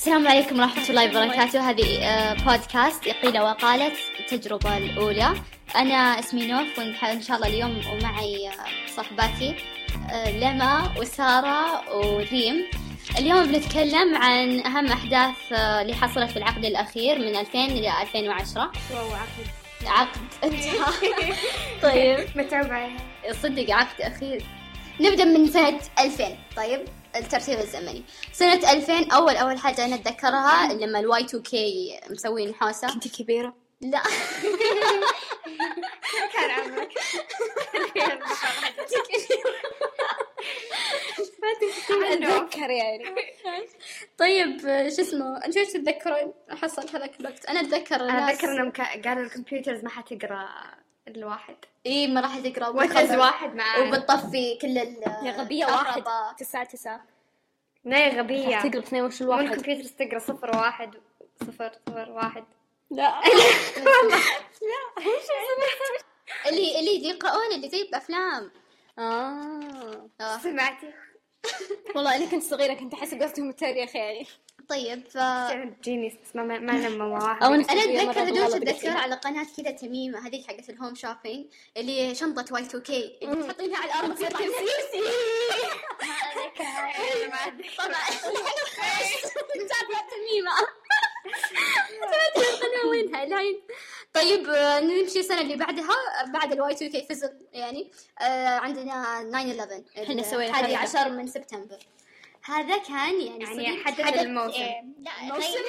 السلام عليكم ورحمة الله وبركاته. هذه آه، بودكاست قيل وقالت التجربة الأولى. أنا اسمي نوف وإن شاء الله اليوم ومعي آه، صحباتي آه، لما وسارة وريم. اليوم بنتكلم عن أهم أحداث اللي حصلت في العقد الأخير من 2000 إلى 2010 واو عقد. عقد. انتهى طيب. متعب عليها. صدق عقد أخير. نبدأ من سنة 2000 طيب. الترتيب الزمني. سنة 2000 أول أول حاجة أنا أتذكرها لما ال Y2K مسوين الحوسة كنت كبيرة؟ لا. كان عمرك. أتذكر يعني. طيب شو اسمه؟ انت إيش تتذكرين حصل هذاك الوقت. أنا أتذكر أنا أتذكر إنهم قالوا ال computers ما حتقرأ الواحد. إي ما راح تقرا وتخز واحد معاه وبتطفي كل ال يا غبية واحد. تسعة تسعة. لا يا غبية. تقرا اثنين وش الواحد؟ والكمبيوتر تقرأ صفر واحد صفر صفر واحد. لا. لا. اللي اللي يقرؤون اللي زي بأفلام. آه. آه. سمعتي. والله أنا كنت صغيرة كنت احسب قصدهم التاريخ يعني. طيب ف تجيني اسمها معنا ماما أو أنا أتذكر هدوش أتذكر على قناة كذا تميمة هذيك حقت الهوم شوبينج اللي شنطة واي 2 كي تحطينها على الأرض تصير كرسي طبعا. متابعه تميمة. ما القناه وينها. الحين طيب نمشي السنة اللي بعدها بعد الواي 2 كي فزر يعني آه، عندنا 9 11 إحنا سوينا 11 من سبتمبر. هذا كان يعني يعني حدث, حدث الموسم. إيه. لا الموسم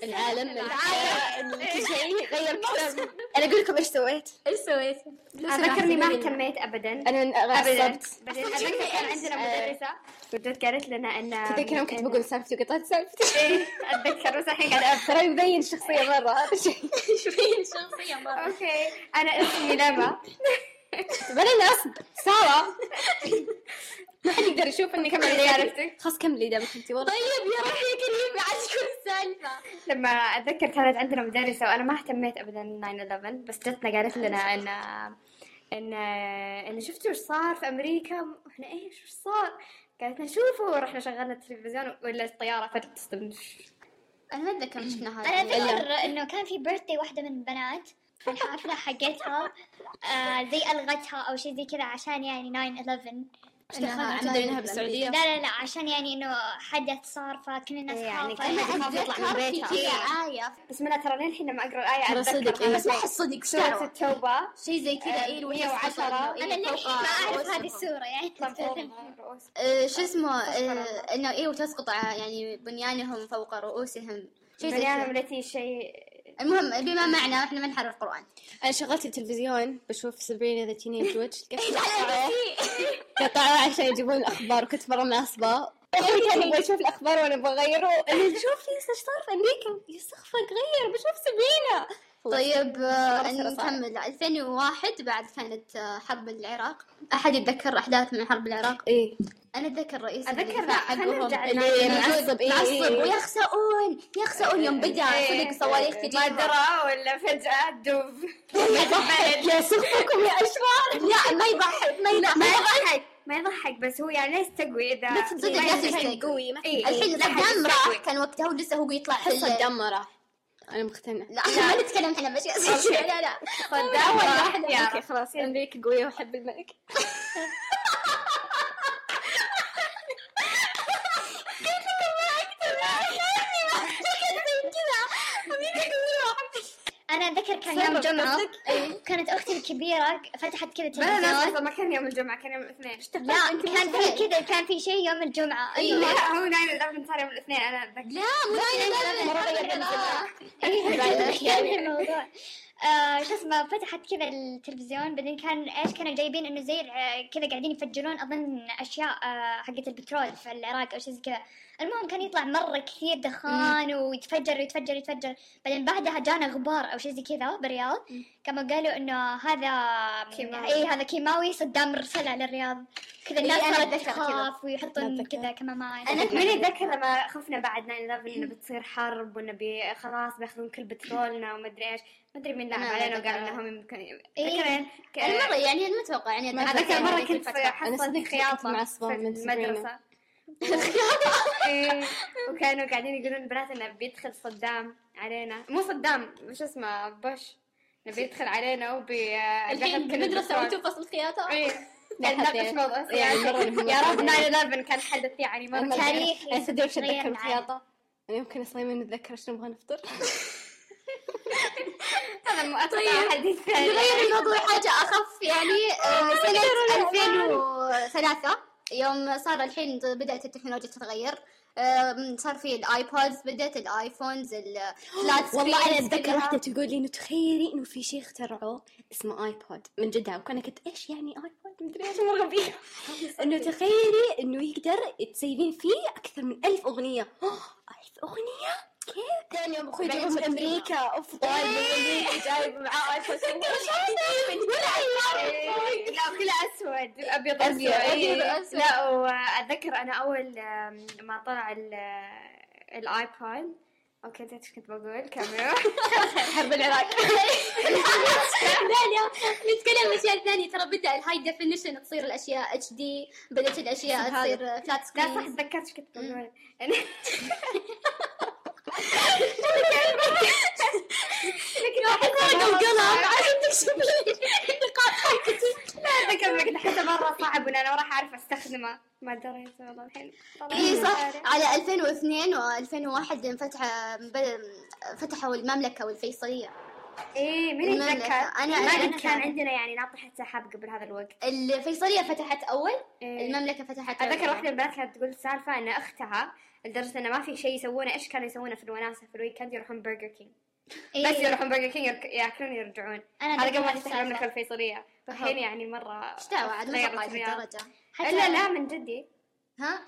العالم العالم. كل إيه. شيء غير كلام أنا أقول لكم إيش سويت؟ إيش سويت؟ اذكرني ما اهتميت ابدا. أنا غصبت بس اتذكر كان عندنا مدرسه وتذكرت لنا إن تذكر يوم كنت بقول سالفتي وقطعت سالفتي. اتذكر بس الحين قاعد ترى يبين الشخصيه مرة. هذا شيء. يبين الشخصيه مرة. أوكي. أنا اسمي لما بلا نصب سارة. ما حد يقدر يشوف اني كملي سالفتك خلاص كملي دام كنتي والله. طيب يا روحي يا بعد عاد السالفة؟ لما أتذكر كانت عندنا مدرسة وأنا ما اهتميت ابدا 9 بس جتنا قالت لنا أيوة. ان ان إن شفتوا إيش صار في أمريكا؟ إحنا إيش وش صار؟ قالت لنا شوفوا رحنا شغلنا التلفزيون ولا الطيارة فجاه تصدم أنا ما أتذكر شفنا هذا أنا أتذكر أيوة. إنه كان في بيرثدي واحدة من البنات الحفله حقتها آه زي ألغتها أو شيء زي كذا عشان يعني 9 11 إنها بالسعودية. لا لا لا عشان يعني إنه حدث صار فكل الناس إيه، يعني كل الناس تطلع من بيتها. في إيه. آية. بس الله ترى للحين لما أقرأ الآية على صدق بس ما أحس صدق سورة التوبة. شيء زي كذا آه، اي 110 إيه، أنا للحين ما أعرف هذه السورة يعني. آه، شو اسمه آه، إنه اي وتسقط يعني بنيانهم فوق رؤوسهم. بنيانهم التي شيء. المهم بما معنى إحنا ما نحرر القرآن. أنا شغلت التلفزيون بشوف Sabrina the Teenage Witch قطعوا عشان يجيبون الأخبار وكنت مرة معصبه كان يبغى يشوف الأخبار وأنا أبغى أغيره. شوف ليش إيش صار في أمريكا يستغفر غير بشوف سبينا طيب آه، نكمل. 2001 بعد كانت آه، حرب العراق. أحد يتذكر أحداث من حرب العراق؟ إيه. أنا أتذكر رئيس أتذكر حقهم معصب معصب ويخسؤون يخسؤون يوم بدا صدق إيه، إيه، صواريخ تجي ما درى ولا فجأة دوب يا سخفكم يا اشرار لا ما يضحك ما يضحك. ما يضحك بس هو يعني ليش تقوي إذا بس صدق لا تقوي إيه، الحين إيه، صدام راح كان وقتها ولسه هو يطلع حلو صدام راح أنا مقتنع لا إحنا ما نتكلم إحنا مش لا لا. صدام راح أوكي خلاص. أمريكا قوية وأحب الملك. أنا أتذكر كان يوم الجمعه إيه. كانت أختي الكبيرة فتحت كذا تلفزيون لا لا ما كان يوم الجمعة كان يوم الاثنين. لا كان في كذا كان في شيء يوم الجمعة. إيه. أيوه. لا هو 9 11 صار يوم الاثنين أنا أتذكر. لا مو 9 11 مره غير الموضوع. آه، شو اسمه فتحت كذا التلفزيون بعدين كان إيش كانوا جايبين إنه زي آه، كذا قاعدين يفجرون أظن أشياء آه، حقت البترول في العراق أو شيء زي كذا. المهم كان يطلع مرة كثير دخان ويتفجر ويتفجر يتفجر بعدين بعدها جانا غبار أو شيء زي كذا بالرياض كما قالوا إنه هذا كيماوي. اي هذا كيماوي صدام رسالة للرياض. كذا الناس إيه، صارت تخاف ويحطون كذا كما ما أنا ماني أتذكر لما خفنا بعد 9 إنه بتصير حرب وإنه خلاص بياخذون كل بترولنا وما أدري إيش. ما أدري مين نعم لعب علينا وقال إنهم يمكن المره يعني, يعني ما أتوقع يعني هذاك يعني مرة كنت حصلت خياطة في المدرسة. إيه. وكانوا قاعدين يقولون البنات إنه بيدخل صدام علينا. مو صدام مش اسمه بوش. نبي يدخل علينا وبي الحين بندرس وأنتم فصل خياطة يا رب 9/11 كان حدث يعني مرة تاريخي أنا صدق وش اتذكر الخياطة أنا يمكن صايمين نتذكر شنو نبغى نفطر هذا مؤتمر حديث نغير الموضوع حاجة أخف يعني سنة 2003 يوم صار الحين بدأت التكنولوجيا تتغير. صار في ال iPods بدأت ال iPhones ال flat والله أنا أتذكر واحدة تقول لي إنه تخيلي إنه في شيء اخترعوه اسمه iPod من جدها وكان كنت إيش يعني ايبود مدري إيش مرة غبية. إنه تخيلي إنه يقدر تسيبين فيه أكثر من ألف أغنية. ألف أغنية؟ كيف؟ ثاني يوم أخوي جاي من أمريكا اوف طيب من أمريكا جايب معاه iPhone لا كله أسود. الابيض أسود لا وأتذكر أنا أول ما طلع آه، ال iPad. okay انت إيش كنت بقول. كاميرا. حرب العراق. لا لا نتكلم أشياء ثانية. ترى بدأ ال high definition تصير الأشياء HD بدأت الأشياء تصير فلات سكرين لا صح تذكرت إيش كنت بقول. حقتي لا حتى مره صعب ما راح اعرف استخدمه ما دريت والله الحين اي صح على 2002 و2001 انفتح فتحوا المملكة والفيصلية. إيه مين يتذكر؟ أنا ما كان عندنا يعني ناطحة سحاب قبل هذا الوقت. الفيصلية فتحت أول إيه؟ المملكة فتحت أتذكر واحدة من البنات كانت تقول سالفة إن أختها لدرجه انه ما في شيء يسوونه. إيش كانوا يسوونه في الوناسه في ال weekend يروحون Burger King إيه. بس يروحون Burger King ياكلون يرجعون هذا قبل ما تفتح المملكه الفيصلية. الحين يعني مرة إيش دعوة؟ عاد وصل لدرجه إلا لا من جدي. ها؟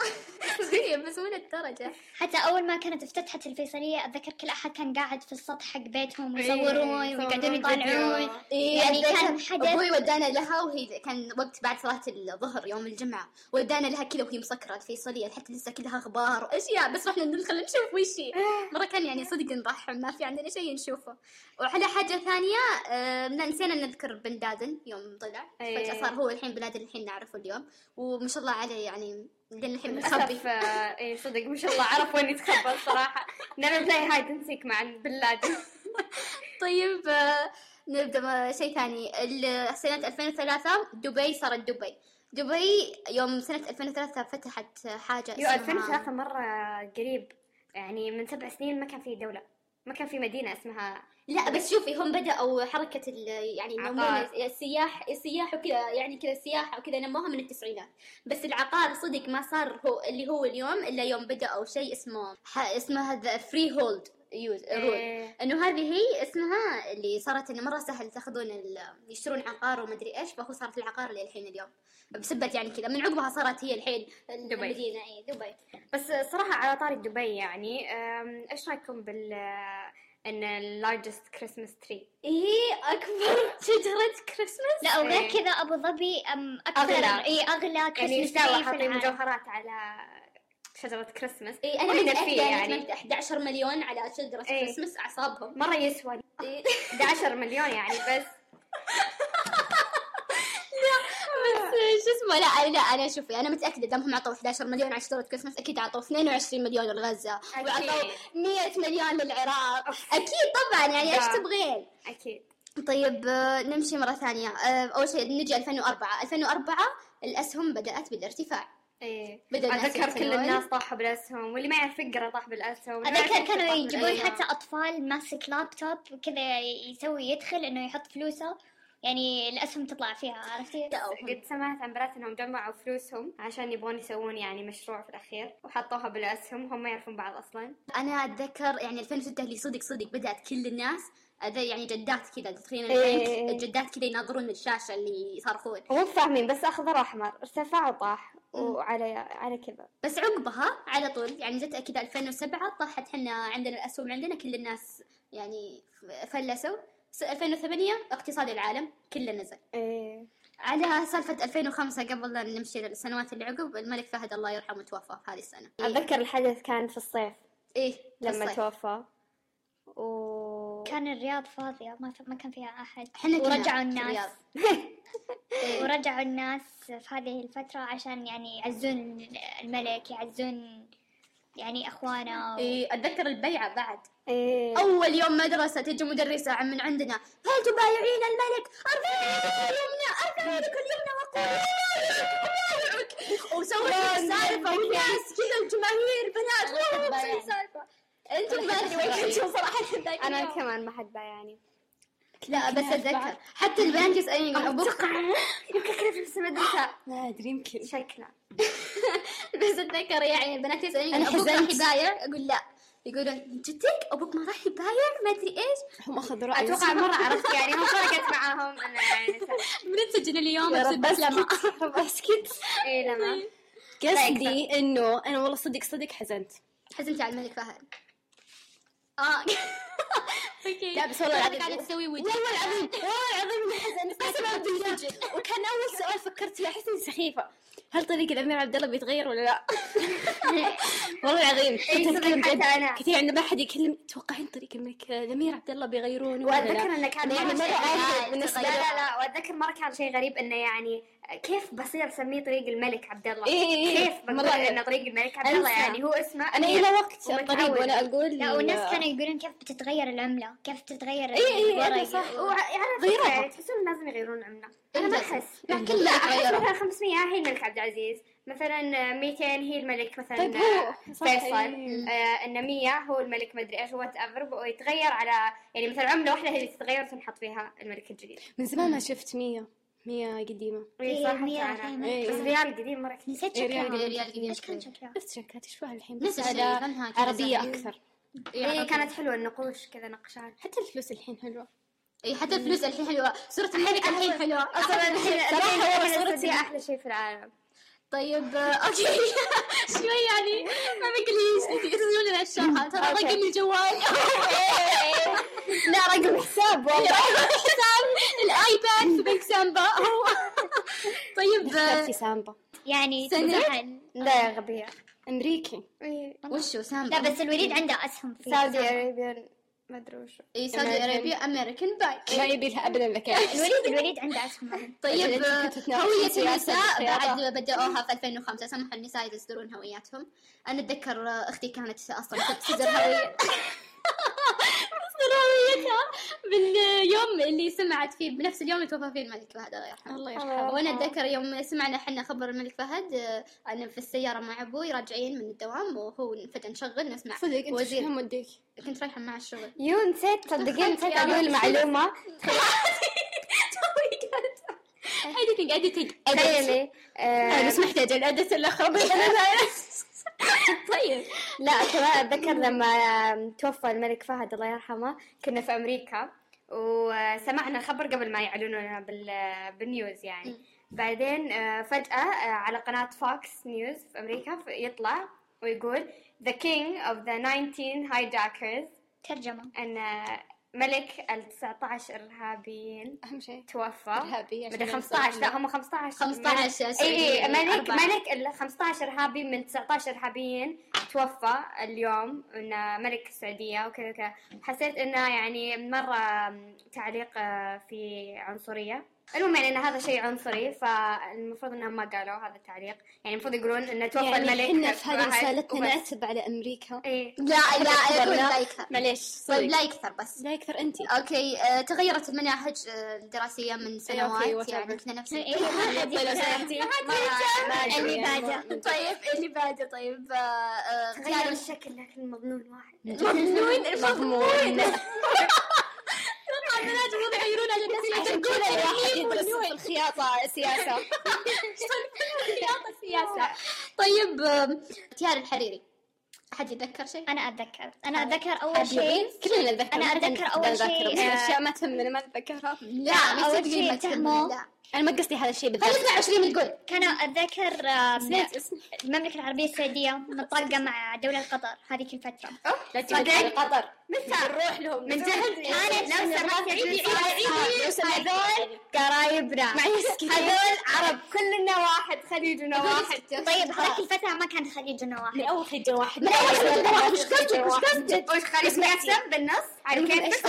صغير بس مو للدرجة حتى أول ما كانت افتتحت الفيصلية أتذكر كل أحد كان قاعد في السطح حق بيتهم ويصورون إيه ويقعدون إيه، يطالعون. إيه يعني كان حدث أبوي ودانا لها وهي كان وقت بعد صلاة الظهر يوم الجمعة. ودانا لها كذا وهي مسكرة الفيصلية حتى لسه كلها أخبار وأشياء. بس رحنا ندخل نشوف وش مرة كان يعني صدق نضحى ما في عندنا شيء نشوفه. وعلى حاجة ثانية آه نسينا نذكر بن دادن يوم طلع. إيه. فجأة صار هو الحين بن الحين نعرفه اليوم. وما شاء الله عليه يعني الحين بنخبي آه، إيه صدق ما شاء الله عرف وين يتخبى صراحة نعمل بلاي هايد اند مع بلادي طيب آه، نبدأ شيء ثاني. سنة 2003 دبي صارت دبي. دبي يوم سنة 2003 فتحت حاجة يو 2003 مرة قريب. يعني من سبع سنين ما كان في دولة ما كان في مدينة اسمها لا بس شوفي هم بدأوا حركة يعني السياح السياح وكذا يعني كذا السياحة وكذا نموها من التسعينات. بس العقار صدق ما صار هو اللي هو اليوم إلا يوم بدأوا شيء اسمه اسمه the freehold use rule إنه هذه هي اسمها اللي صارت إنه مرة سهل تاخذون يشترون عقار وما ادري إيش فهو صارت العقار للحين اليوم. بسبة يعني كذا. من عقبها صارت هي الحين دبي. المدينة اي دبي. بس صراحة على طاري دبي يعني إيش رأيكم بال ان ال largest Christmas tree هي اكبر شجره كريسمس لا وغير كذا ابو ظبي ام أكثر اي أغلى كريسمس يعني tree حاطين مجوهرات على شجرة كريسمس اي أنا من فيه يعني. 11 مليون على شجرة كريسمس أعصابهم. مرة يسوى. 11 مليون يعني بس. شو اسمه؟ لا لا أنا شوفي أنا متأكدة دامهم عطوا 11 مليون على شجره كريسماس أكيد عطوا 22 مليون لغزة. وعطوا 100 مليون للعراق. أكيد طبعا يعني إيش نعم. تبغين؟ أكيد. طيب آه، نمشي مرة ثانية. آه، أول شيء نجي 2004 2004 الأسهم بدأت بالارتفاع. إيه. أتذكر كل الناس طاحوا بالأسهم واللي ما يعرف يقرأ طاح بالأسهم أتذكر كانوا يجيبون حتى أطفال ماسك لابتوب وكذا يسوي يدخل إنه يحط فلوسه يعني الأسهم تطلع فيها عرفتي؟ قد سمعت عن بنات إنهم جمعوا فلوسهم عشان يبغون يسوون يعني مشروع في الأخير وحطوها بالأسهم هم ما يعرفون بعض أصلا. أنا أتذكر يعني 2006 اللي صدق صدق بدأت كل الناس يعني جدات كذا تدخلين البنك إيه. كذا يناظرون الشاشة اللي يصرخون. مو فاهمين بس أخضر أحمر ارتفع وطاح وعلى على كذا. بس عقبها على طول يعني جت كذا 2007 طاحت حنا عندنا الأسهم عندنا كل الناس يعني فلسوا. 2008 اقتصاد العالم كله نزل. إيه. على سالفة 2005 قبل لا نمشي للسنوات اللي عقب الملك فهد الله يرحمه توفى في هذه السنة. إيه؟ أتذكر الحدث كان في الصيف. إيه لما الصيف. توفى. و... كان الرياض فاضية ما ما كان فيها أحد. إحنا ورجعوا الناس. إيه؟ ورجعوا الناس في هذه الفترة عشان يعني يعزون الملك يعزون يعني اخوانا و... إي أتذكر البيعة بعد. إيه. أول يوم مدرسة تجي مدرسة من عندنا هل تبايعين الملك؟ ارفعي يمنى ارفعي لك اليمنى وقولي وسوت سالفة والناس كذا الجماهير بنات. أنتم ما ادري وين صراحة أنا كمان ما حد بايعني يعني. لا بس أتذكر. حتى ال banks أي أتوقع يمكن كذا في نفس المدرسة. ما أدري يمكن. شكله بس أتذكر يعني البنات يسالوني أبوك راح يبايع. أقول لا. يقولون جدك؟ أبوك ما راح يبايع؟ ما أدري إيش. هم أخذوا رايي أتوقع مرة عرفت يعني هم فرقت معاهم. أنا يعني بنسجل اليوم بس لما أسكت. اي لما طيب. قصدي إنه أنا والله صدق صدق حزنت. حزنتي على الملك فهد. آه. لا بس والله العظيم قاعدة تسوي وجه والله العظيم والله العظيم من حزن وكان أول سؤال فكرت فيه أحس إني سخيفة. هل طريق الامير عبد الله بيتغير ولا لا؟ والله العظيم. كثير عندما احد يكلم. توقعين طريق الملك الامير عبد الله بيغيرونه وأتذكر انه كان يعني مرة بالنسبة لا لا لا وأتذكر مرة كان شيء غريب إنه يعني كيف بصير أسميه طريق الملك عبد الله؟ إيه إيه, إيه. كيف بقول إنه طريق الملك عبد الله؟ يعني هو اسمه أنا إلى وقت طريق وأنا أقول لا والناس كانوا يقولون كيف بتتغير العملة؟ كيف بتتغير اي اي صح. غيروها تحسون لازم يغيرون عمله أنا إيه، ما أحس. إيه، لكن لا مثلا 500 هي الملك عبد العزيز. مثلا 200 هي الملك مثلا طيب هو آه، فيصل. آه، ان 100 هو الملك ما أدري إيش whatever ويتغير على يعني مثلا عملة واحدة هي اللي تتغير تنحط فيها الملك الجديد. من زمان ما شفت 100 مية قديمة. اي صح هي بس ريال قديم مرة. نسيت شكلها. إيه، ريال قديم. شكلها؟ تشبه الحين. بس عربية أكثر. إيه، اي كانت حلوة النقوش كذا نقشات. حتى الفلوس الحين حلوة. اي حتى الفلوس الحين حلوة. صورة الملك الحين حلوة. أصلا الحين صراحة صورتي أحلى شيء في العالم. طيب أوكي شوي يعني ما بقليش يخزون لنا الشاحن ترى رقم الجوال لا رقم حساب والله رقم حساب الايباد في بنك سامبا هو طيب نفسي سامبا يعني لا يا غبية امريكي وشو سامبا لا بس الوليد عنده اسهم في Saudi Arabian ما أدري وش. إي Saudi Arabia American بايك ما يبي لها ابدا ذكاء الوليد الوليد عنده اسهم طيب آه، هوية النساء. بعد بدأوها في 2005 سمحوا النساء يصدرون هوياتهم. أنا أتذكر آه، أختي كانت أصلا تصدر هوية. من يوم اللي سمعت فيه بنفس اليوم اللي توفى فيه الملك فهد الله يرحمه. الله يرحمه. وأنا أتذكر يوم سمعنا إحنا خبر الملك فهد آه، أنا في السيارة مع أبوي راجعين من الدوام وهو فجأة نشغل نسمع صدق أنت وزير. موديك كنت رايحة مع الشغل. يو نسيت تصدقين نسيت أقول معلومه ايديتنج editing تخيلي لو آه، سمحت أجل ادت الآخر طيب. لا أتذكر لما توفى الملك فهد الله يرحمه كنا في أمريكا وسمعنا خبر قبل ما يعلنونا بال news يعني. بعدين آه، فجأة آه، على قناة فوكس نيوز في أمريكا يطلع ويقول The King of the 19 Hijackers ترجمة. أن ملك ال 19 إرهابيين أهم شيء. توفى. إرهابي مدري 15 لا هم 15 15 اي اي ملك أربعة. ملك ال 15 ارهابي من 19 إرهابيين توفى اليوم انه ملك السعودية وكذا وكذا. حسيت إنه يعني مرة تعليق في عنصرية. المهم يعني إن هذا شيء عنصري فالمفروض إنهم ما قالوا هذا التعليق. يعني المفروض يقولون إنه توفى يعني الملك إحنا في هذه رسالتنا نعتب على أمريكا. إيه؟ لا لا أقول لا يكثر. معليش طيب لا يكثر بس. لا يكثر أنت. okay آه تغيرت المناهج آه، الدراسية من سنوات okay يعني إحنا نفس إيه، إيه، ما اللي باجا طيب اللي باجا طيب آه، آه، تغير الشكل لكن مضمون واحد. مضمون مضمون. عشان كذا الواحد يدرس في الخياطة السياسة الخياطة سياسه طيب تيار الحريري حد يتذكر شيء؟ أنا أتذكر. أنا طيب. أتذكر أول شيء كلنا نتذكر. أنا أتذكر أول شيء يعني أشياء ما تهمنا ما أتذكرها. لا أول شيء تهمه. أنا ما قصدي هذا الشيء بالضبط خلينا 20 تقول كان أتذكر المملكة العربية السعودية متطابقه مع دولة قطر هذيك الفترة لا تقول قطر مثل نروح لهم. من جهل كانت نفس الناس هذول قرايبنا. هذول عرب. كلنا واحد. خليجنا واحد. طيب هذيك الفترة ما كان خليجنا واحد. من اول خليجنا واحد. مش خسرتوا مش خسرتوا الكيف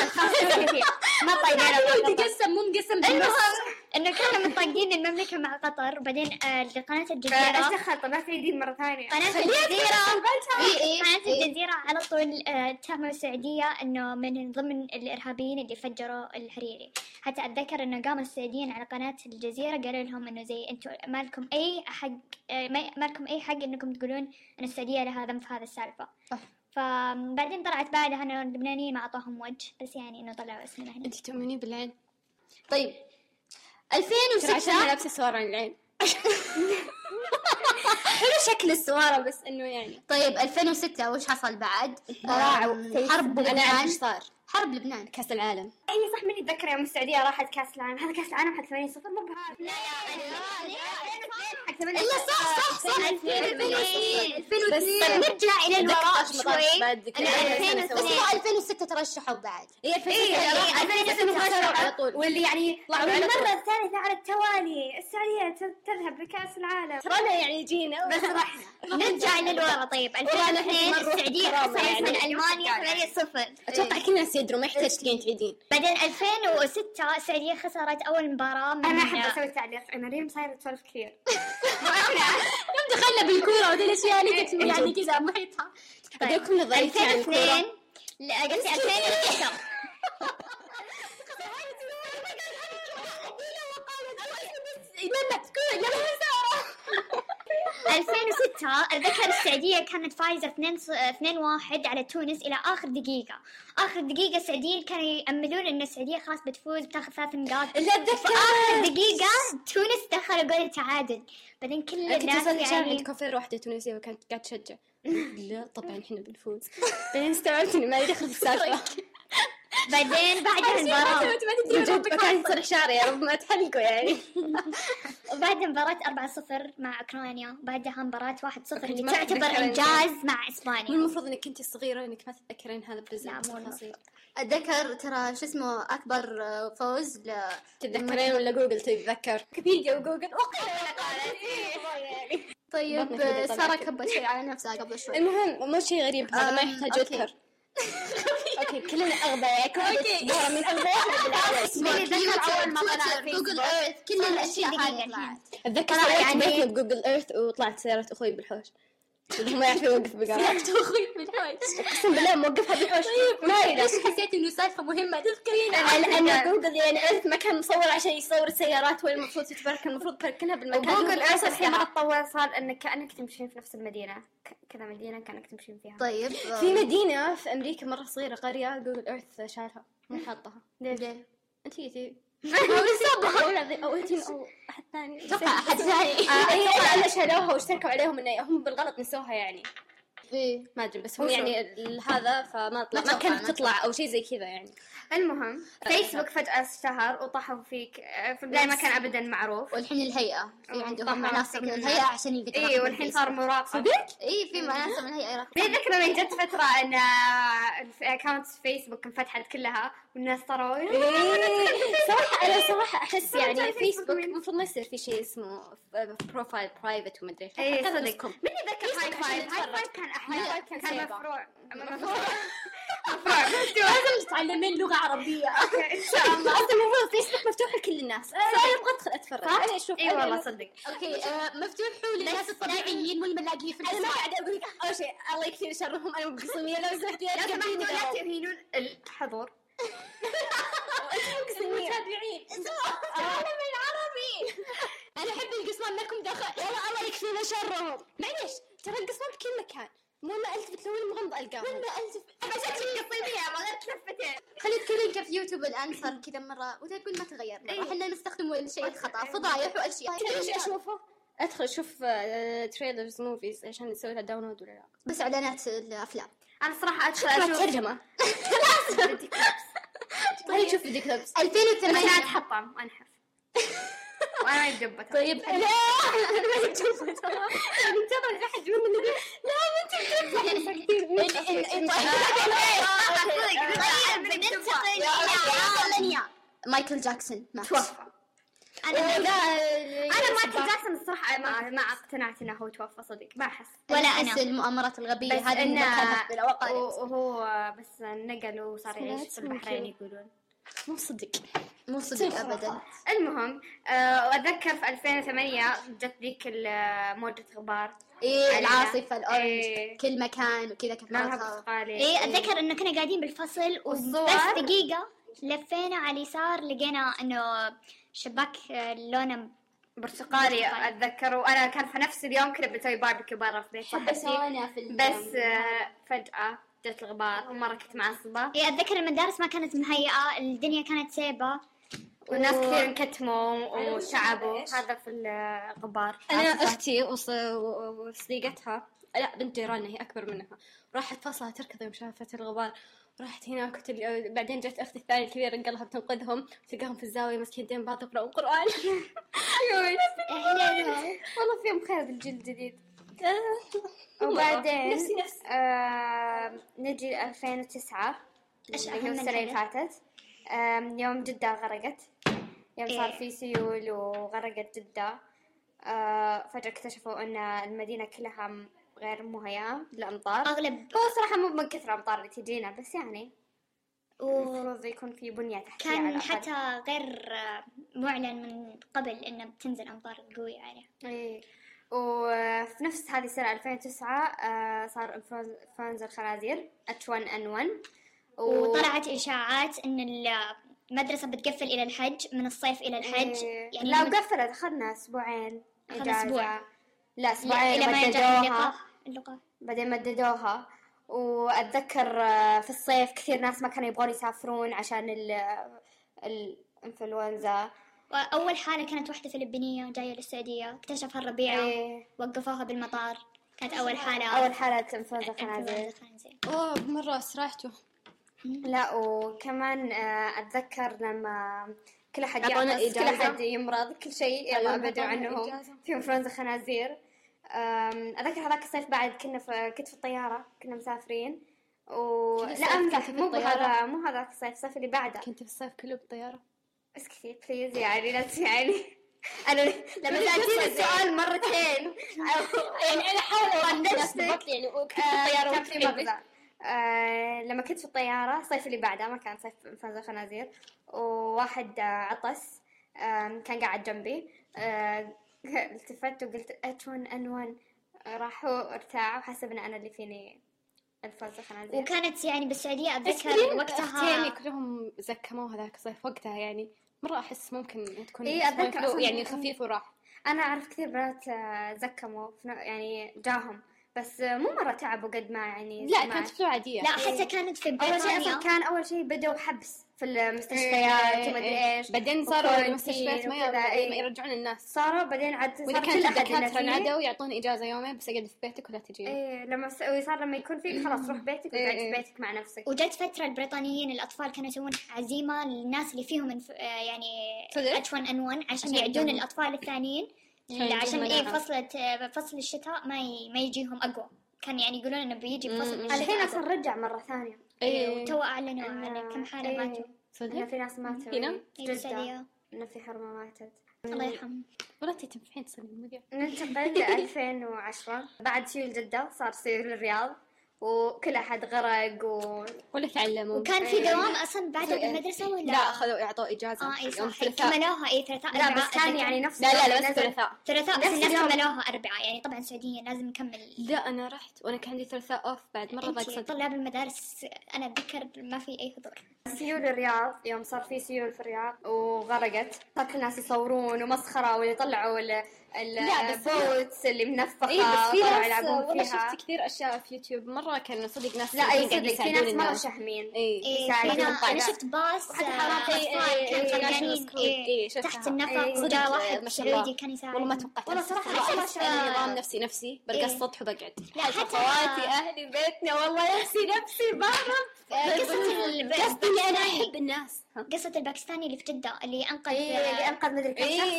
ما طقنا مو مقسم بالنص انه كانوا مطقين المملكه مع قطر بعدين قناه الجزيره اتدخل قناه الجزيره مره ثانية قناه الجزيره قناه الجزيره على طول اتهموا السعوديه انه من ضمن الارهابيين اللي فجروا الحريري حتى اتذكر انه قام السعوديين على قناه الجزيره قالوا لهم انه زي أنتم ما لكم اي حق ما لكم اي حق انكم تقولون ان السعوديه لها ذنب في هذه السالفه فبعدين طلعت بعدها إنه اللبنانيين ما أعطوهم وجه بس يعني إنه طلعوا اسمنا هنا أنت تؤمنين بالعين؟ طيب 2006 عشان لابسه سوار عن العين حلو شكل السواره بس إنه يعني طيب 2006 وش حصل بعد؟ تراعوا حرب أنا إيش صار؟ حرب لبنان كأس العالم. أي صح ماني أتذكر يوم السعودية راحت كأس العالم. هذا كأس العالم حق 8 0 مو بهذا. لا يا إلا صح صح صح. 2002 طيب، نرجع إلى الوراء شوي. 2006 ترشحوا بعد. اي 2006 ترشحوا على طول. واللي يعني المره الثالثة على التوالي. السعودية تذهب لكأس العالم. ترانا يعني جينا. بس رحنا نرجع للورا طيب 2002 السعودية خسرت من يعني. ألمانيا 8 0 أتوقع كلنا تعيد ما يحتاج تقين تعيدين بعدين 2006 سعودية خسرت أول مباراة أنا احب أسوي تعليق أنا ريم صايره تسولف كثير يوم دخلنا بالكوره ودي الاشياء اللي كنت يعني كذا محيطها طيب كل 2002 لا قلت 2010 لما تكون لما ساره 2006 اتذكر السعودية كانت فايزة 2 2 1 على تونس إلى آخر دقيقة. آخر دقيقة السعوديين كانوا يأملون إن السعودية خلاص بتفوز بتاخذ ثلاث نقاط لا اتذكر آخر دقيقة تونس دخلوا جول التعادل. بعدين كل الناس كنت يعني... عند فرقه واحدة تونسية وكانت قاعدة تشجع. لا طبعا إحنا بنفوز. بعدين استوعبت إني ما يدخل في السالفة. بعدين بعد المباراة كان يصير شعري يا رب ما تحلقوا يعني وبعد مباراة 4-0 مع اوكرانيا بعدها مباراة 1-0 اللي تعتبر انجاز مع اسبانيا المفروض انك كنتي صغيرة انك ما تتذكرين هذا ال present لا مو اتذكر ترى شو اسمه اكبر فوز ل تتذكرين ولا جوجل تتذكر؟ ويكيبيديا وجوجل وقيل طيب ساره كبت شيء على نفسها قبل شوي المهم مو شيء غريب هذا ما يحتاج اذكر كلنا اغبى okay. من أغبياء. اتذكر جوجل ايرث كل الأشياء هذه طلعت. أتذكر سويت بيتي يعني بجوجل ايرث وطلعت سيارة أخوي بالحوش. ما يعرف يوقف بقرات أخوي بالحوش اقسم بالله موقفها بالحوش ما ليش حسيت انه سالفه مهمه تذكرين أنا أنا جوجل يعني عرفت مكان مصور عشان يصور السيارات وين المفروض تتبرك المفروض تركنها بالمكان جوجل أساس الحين ما تطور صار انك كانك تمشين في نفس المدينة كذا مدينه كانك تمشين فيها طيب في مدينة في أمريكا مرة صغيرة قريه Google Earth شالها من حطها ليه؟ أنت جيتي أو أو أو أو احد ثاني أتوقع احد ثاني أتوقع اللي شالوها واشتركوا عليهم إنه هم بالغلط نسوها يعني. إيه ما أدري بس هو يعني هذا فما طلع ما, كانت تطلع أو شيء زي كذا يعني. المهم فيسبوك فجأة اشتهر وطاحوا فيك آه، في البداية ما كان ابدا معروف. والحين الهيئة في عندهم إيه، إيه، مناصب من الهيئة عشان يقدر اي والحين صار مراقب. اي في مناصب من الهيئة في ذكرى من جت فترة إن آه، account Facebook انفتحت كلها والناس صاروا إيه، صراحة أنا صراحة أحس يعني فيسبوك المفروض ما يصير في شيء اسمه profile private ومدري إيش اي صدق. من يذكر هاي فايف هاي فايف كان طيب، مفروع. مفروع. لازم تتعلمين لغة عربية. okay. إن شاء الله. انت المفروض فيسبوك مفتوح لكل الناس. أنا أبغى أدخل أتفرج. أنا أشوف إي والله صدق. okay آه، مفتوح للناس الطبيعيين مو الملاقي في أنا ما قاعدة أقول لك اول شيء الله يكثر شرهم. أنا مقسمية. لو سمحتي لا تمهدوا لا تهينون الحضور. المتابعين. العالم العربي. أنا أحب القسمة انكم دخل يلا الله يكفينا شرهم. معليش ترى القسمة بكل مكان. مو ما التفت لو المغمض القاهم مو ما التفت أنا شكلي قصيديها ما غير لفتين خلي تكلينك كيف يوتيوب الآن صار كذا مرة. وتقول ما تغير إيه. إحنا نستخدم الشيء طيب، الخطأ إيه. فضايح وأشياء. طيب، إيش أشوفه؟ أدخل أشوف آه، تريلرز موفيز عشان نسوي لها داونلود ولا لا. بس إعلانات الأفلام. أنا صراحة أدخل أشوف ترجمة. خلي تشوف فيديو كليبس 2008 أنا اتحطم وانحف وأنا ما طيب. لا أنا ما جبتها ترى لا لا مايكل جاكسون توفى أنا أنا مايكل جاكسون الصراحه ما ما اقتنعت إنه هو توفى صدق ما أحس. ولا أحس المؤامرات الغبية هذه إنه وهو بس نقل وصار يعيش في البحرين يقولون. مو صدق مو صدق ابدا. المهم آه، وأتذكر في 2008 جت ذيك آه، موجة غبار. إيه العاصفة ال orange إيه. كل مكان وكذا كثرتها إيه،, إيه أتذكر إنه كنا قاعدين بالفصل والصور بس دقيقة لفينا على اليسار لقينا إنه شباك لونه برتقالي طيب. أتذكر. وأنا كان في نفس اليوم كنا بنسوي باربيكيو برا في بيت بس, بس فجأة جت الغبار ومره كنت معصبة. اي أتذكر المدارس ما كانت مهيئة الدنيا كانت سيبة. والناس كثير انكتموا وشعبوا. هذا في الغبار أنا أختي وصديقتها لا بنت جيراننا هي أكبر منها. راحت فصلها تركض يوم شافت الغبار. راحت هناك وتل... بعدين جت أختي الثانية الكبيرة انقلها بتنقذهم. تلقاهم في الزاوية ماسكين دين بعض يقرأون قرآن. أيوة. إيه، والله فيهم خير بالجيل الجديد. وبعدين نفسي آه، نجي 2009 السنة اللي فاتت. يوم جدة غرقت. يوم صار إيه. في سيول وغرقت جدة. آه، فجأة اكتشفوا أن المدينة كلها غير مهيأة للأمطار أغلب هو صراحة مو من كثر الأمطار اللي تجينا بس يعني المفروض يكون في بنية تحتية كان حتى غير آه، معلن من قبل إنه بتنزل أمطار قوية يعني. عليه أي. وفي نفس هذه السنة 2009 آه، صار إنفلونزا الخنازير H1N1 و... وطلعت إشاعات إن مدرسة بتقفل إلى الحج من الصيف إلى الحج. إيه. يعني لا قفلت. أخذنا أسبوعين أخذنا أسبوع. لا أسبوعين إلى ما مددوها. اللقاء؟ بعدين مددوها. وأتذكر آه، في الصيف كثير ناس ما كانوا يبغون يسافرون عشان آه، ال الإنفلونزا. وأول حالة كانت واحدة فلبينية جاية للسعودية. اكتشفها الربيع. إيه. وقفوها بالمطار. كانت أول إيه. حالة. أول حالة إنفلونزا خنازير أوه مرة أسرعتوا لا وكمان آه، أتذكر لما كل احد يعطس كل احد يمرض كل شيء يلا أيوة، ابعدوا عنهم. في انفلونزا خنازير. أتذكر هذاك الصيف بعد كنا في كنت في الطيارة كنا مسافرين. و لا امزح مو هذا مو هذاك الصيف الصيف اللي بعده. كنت في الصيف كله بالطيارة. اسكتي بليز يعني لا يعني أنا لما سألتيني السؤال مرتين. يعني أنا أحاول احدد يعني كنت في الطيارة آه، آه، لما كنت في الطيارة الصيف اللي بعده ما كان صيف انفلونزا خنازير وواحد آه، عطس كان قاعد جنبي آه، التفت وقلت أتون أنون راحوا ارتاعوا حسب إن أنا اللي فيني الفلسفه خنازير. وكانت يعني بالسعودية أتذكر وقتها يعني كلهم زكموا هذاك الصيف وقتها يعني مرة أحس ممكن تكون اي أتذكر يعني خفيف وراح. أنا أعرف كثير بنات زكموا يعني جاهم. بس مو مرة تعبوا قد ما يعني لا كانت فترة عادية. لا حتى كانت في أول شيء أصلا كان أول شيء بدوا حبس في المستشفيات إيه، إيه، ومدري إيه. إيش؟ بعدين صاروا المستشفيات ما يرجعون الناس. صاروا بعدين عاد وإذا كانت الدكاترة انعدوا يعطون إجازة يومين بس أقعد في بيتك ولا تجي إيه لما صار لما يكون فيك خلاص روح بيتك وقعد في بيتك مع نفسك. وجت فترة البريطانيين الأطفال كانوا يسوون عزيمة للناس اللي فيهم آه، يعني اتش 1 ان 1 عشان يعدون. الأطفال الثانيين. يعني عشان اي فصل فصل الشتاء ما ي... ما يجيهم أقوى. كان يعني يقولون إنه بيجي فصل الشتاء الحين أصلا رجع مرة ثانية. إيه. اي وتو أعلنوا عن كم حالة أيه. ماتوا. صدق؟ في ناس ماتوا هنا إيه. إيه، جدة. إنه في حرمة ماتت. الله يرحمه. ولا تتنفعين تصير ننتقل ل 2010 بعد سيول جدة صار سيول الرياض. وكل أحد غرق و... ولا تعلموا. وكان في دوام أصلا بعد المدرسة ولا؟ لا أخذوا اعطوا إجازة. آه إي صح كملوها إي ثلاثاء لا بس كان يعني نفس لا لا لا بس ثلاثاء ثلاثاء بس الناس كملوها أربعاء. يعني طبعا سعوديه لازم نكمل لا أنا رحت وأنا كان عندي ثلاثاء اوف بعد مرة ضاق طلاب المدارس أنا أتذكر ما في أي حضور. سيول الرياض يوم صار في سيول في الرياض وغرقت. صارت الناس يصورون ومسخرة واللي طلعوا واللي ال boats اللي منفخه إيه بس في ناس والله شفت كثير أشياء في يوتيوب. مرة كانوا صدق ناس لا أي صدق في ناس مرة شحمين اي إيه، أنا طيب. شفت باص وحتى آه، حرامات إيه، يعني إيه، تحت النفق صدق واحد ما شاء الله. والله ما توقعت والله صراحة نظام نفسي نفسي. بلقى السطح وبقعد لا حتى خواتي أهلي بيتنا والله نفسي نفسي بهرب قصدي أنا أحب الناس. قصة الباكستاني اللي في جدة اللي أنقذ إيه. اللي أنقذ مدري كم شخص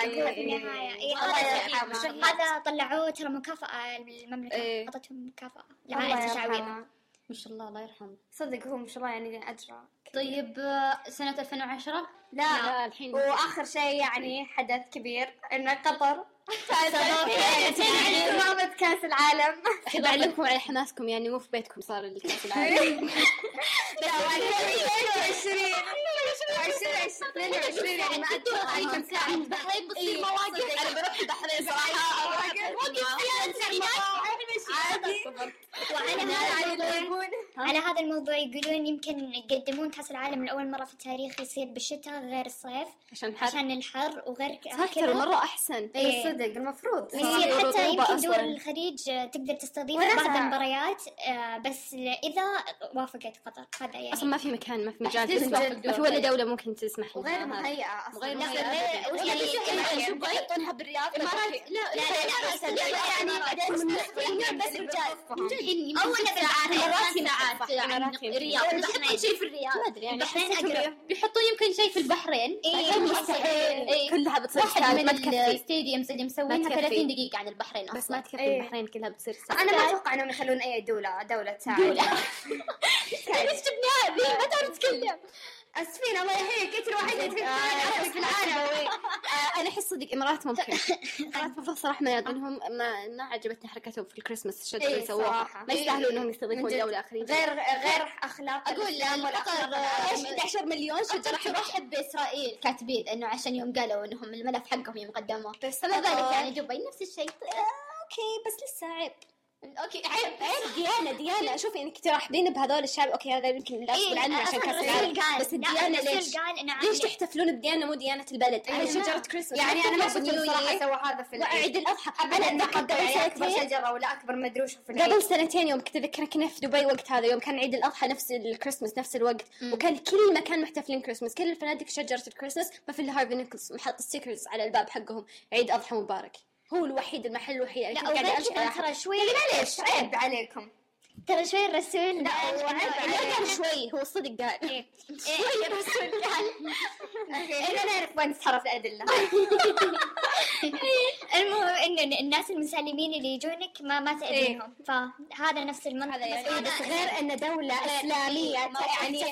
في النهاية. إيه، هذا طلعوه ترى مكافأة المملكة أعطتهم مكافأة. لعائلة الشعبية ما شاء الله الله يرحمه. صدق هو ما شاء الله يعني أجرى طيب سنة 2010 لا, لا الحين. وآخر شيء يعني حدث كبير ان قطر. يعني استضافت كأس العالم. بعلمكم على حماسكم يعني مو في بيتكم صار الكاس العالم. لا يعني إيه، ما مواقف. أنا بروح البحرين صراحة. عادي وعلى هذا على هذا الموضوع يقولون يمكن يقدمون كاس العالم لاول مره في التاريخ يصير بالشتاء غير الصيف عشان الحر عشان الحر وغير كذا مره احسن إيه. صدق المفروض يصير حتى يمكن دول الخليج تقدر تستضيف بعض المباريات بس اذا وافقت قطر هذا يعني أصلا ما في مكان ما في مجال ما في ولا دوله ممكن تسمح لها غير مهيئه أصلا غير مهيئه يعني يحطونها بالرياض لا لا لا لا يعني بس رجال رجال اول ساعات الرياض شيء في الرياض ما ادري يعني البحرين بيحطوا يمكن شيء في البحرين كلها بتصير واحد من الستاديومز اللي مسوينها 30 دقيقة عن البحرين أصلا بس ما تكفي البحرين كلها بتصير ساعة أنا ما أتوقع إنهم يخلون أي دولة دولة ساعة دولة ليش جبنا هذه ما تعرف تتكلم أسفين الله يحييك. انت الوحيده في العالم أنا أحس صدق امارات ممكن امارات المفروض صراحة ما يعطونهم ما, ما عجبتني حركتهم في الكريسماس. الشد اللي إيه، سووها ما يستاهلون إنهم يستضيفون دوله اخرين غير غير أخلاق أقول قطر 11 مليون شجره يرحب إسرائيل. كاتبين إنه عشان يوم قالوا إنهم الملف حقهم يوم قدموه بس ما بالك يعني دبي نفس الشيء. آه، أوكي بس لسه عيب. okay عيب عيب ديانا ديانا. شوفي إنك ترحبين بهذول الشعب okay هذا يمكن لا إيه، تقول عنه عشان كاس العالم بس ديانا ليش؟ ليش تحتفلون بديانا مو ديانة البلد؟ أنا شجرة كريسماس يعني أنا ما كنت صراحة سوى هذا في عيد إيه. الأضحى. أنا اتذكر قبل سنتين. شجرة ولا أكبر ما ادري في العيد. قبل سنتين يوم كنت اذكر كنا في دبي وقت هذا يوم كان عيد الأضحى نفس الكريسماس نفس الوقت. وكان كل مكان محتفلين كريسماس كل الفنادق شجرة الكريسماس ما في إلا Harvey Nichols محط stickers على الباب حقهم. عيد أضحى مبارك. هو الوحيد المحل الوحيد يعني لا وغير كذا ترى شوي يعني معليش عيب عليكم. ترى شوي الرسول لا كان شوي هو صدق قال إيه. شوي الرسول قال أنا نعرف وين تتحرف الادله المهم ان الناس المسالمين اللي يجونك ما ما إيه. تأذيهم. فهذا نفس المنطق. يعني بس غير إن دولة إسلامية يعني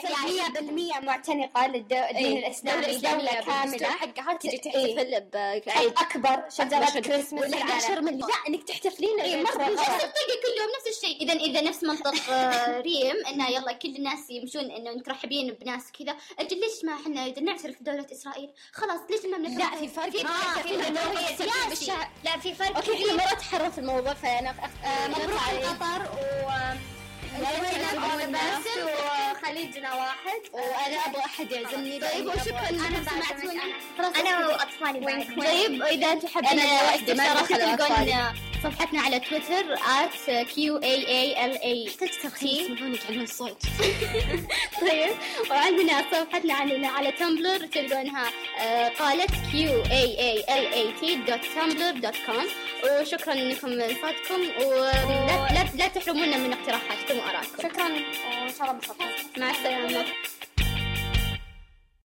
100% معتنقة للدين الإسلامي دولة كاملة. حقها تجي تحتفل بعيد أكبر. شجرة كريسماس ولا 10 مليون لا إنك تحتفلين مرة. كل يوم نفس الشيء. اذا إذا نفس نفس منطق آه، ريم إنه يلا كل الناس يمشون إنه مترحبين بناس كذا. أجل ليش ما إحنا إذا نعترف بدولة إسرائيل؟ خلاص ليش ما المملكه لا في فرق في آه، فرق في فرق لا في فرق أوكي إحنا مره تحرر في الموضوع فأنا آه، مبروك قطر و خليجنا واحد. وأنا أبغى أحد يعزمني طيب, طيب، وشكرا أنا سمعتوني؟ أنا. وأطفالي طيب واذا أنتم حابين أنا واحدة ما تلقون صفحتنا على تويتر at q a a l a الصوت. طيب وعندنا صفحتنا على على تمبلر تلقونها آه، قالت q a a l a t dot tumblr dot com. وشكرا انكم فاتكم ولا لا, تحرمونا من اقتراحاتكم وآرائكم. شكرا وإن شاء الله بصوتكم Más te.